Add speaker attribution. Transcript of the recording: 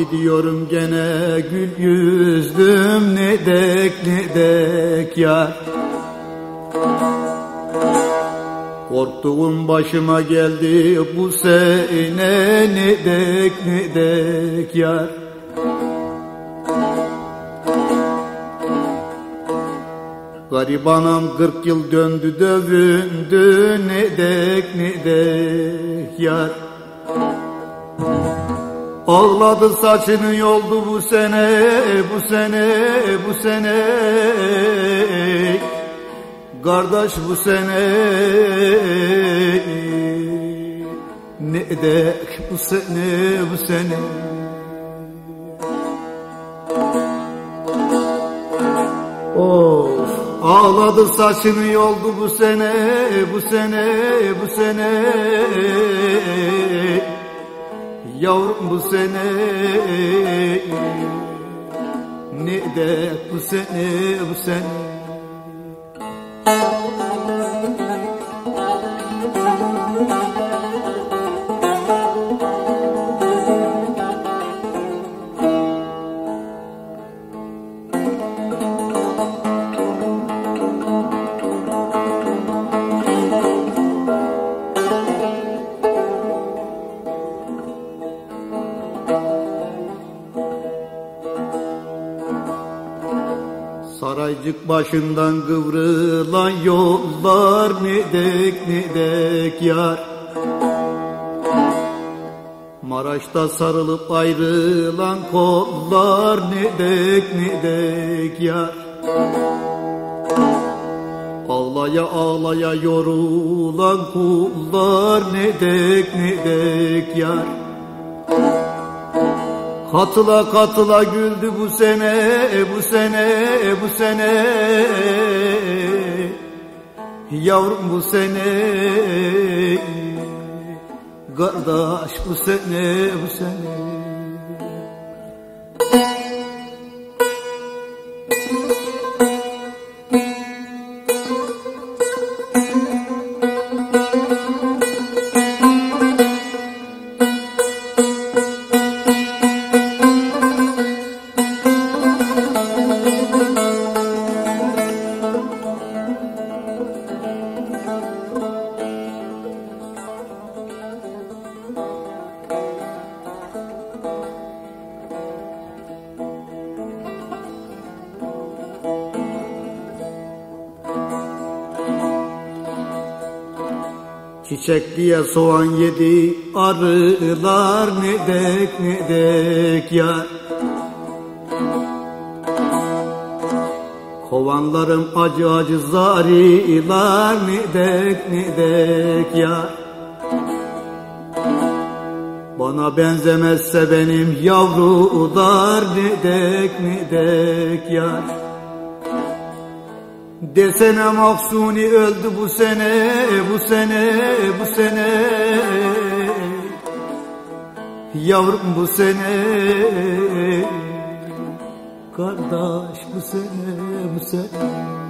Speaker 1: gidiyorum gene gül yüzdüm ne dek ne dek yar. Korktuğum başıma geldi bu sene ne dek ne dek yar. Garibanam kırk yıl döndü dövündü ne dek ne dek yar Ağladı saçını yoldu bu sene bu sene bu sene. Kardeş bu sene. Ne edek bu sene bu sene? Of ağladı saçını yoldu bu sene bu sene bu sene Yavrum bu sene ne de bu sene bu sene Saraycık başından kıvrılan yollar ne dek ne dek yar. Maraş'ta sarılıp ayrılan kollar ne dek ne dek yar. Ağlaya ağlaya yorulan kullar ne dek ne dek yar Katıla katıla güldü bu sene, bu sene, bu sene. Yavrum bu sene Kardeş bu sene, bu sene Çiçek diye soğan yedi arılar ne dek ne dek yar Kovanlarım acı acı zarilar ne dek ne dek yar Bana benzemezse benim yavrular ne dek ne dek yar Desene Mahsuni öldü bu sene, bu sene, bu sene. Yavrum bu sene Kardeş bu sene, bu sene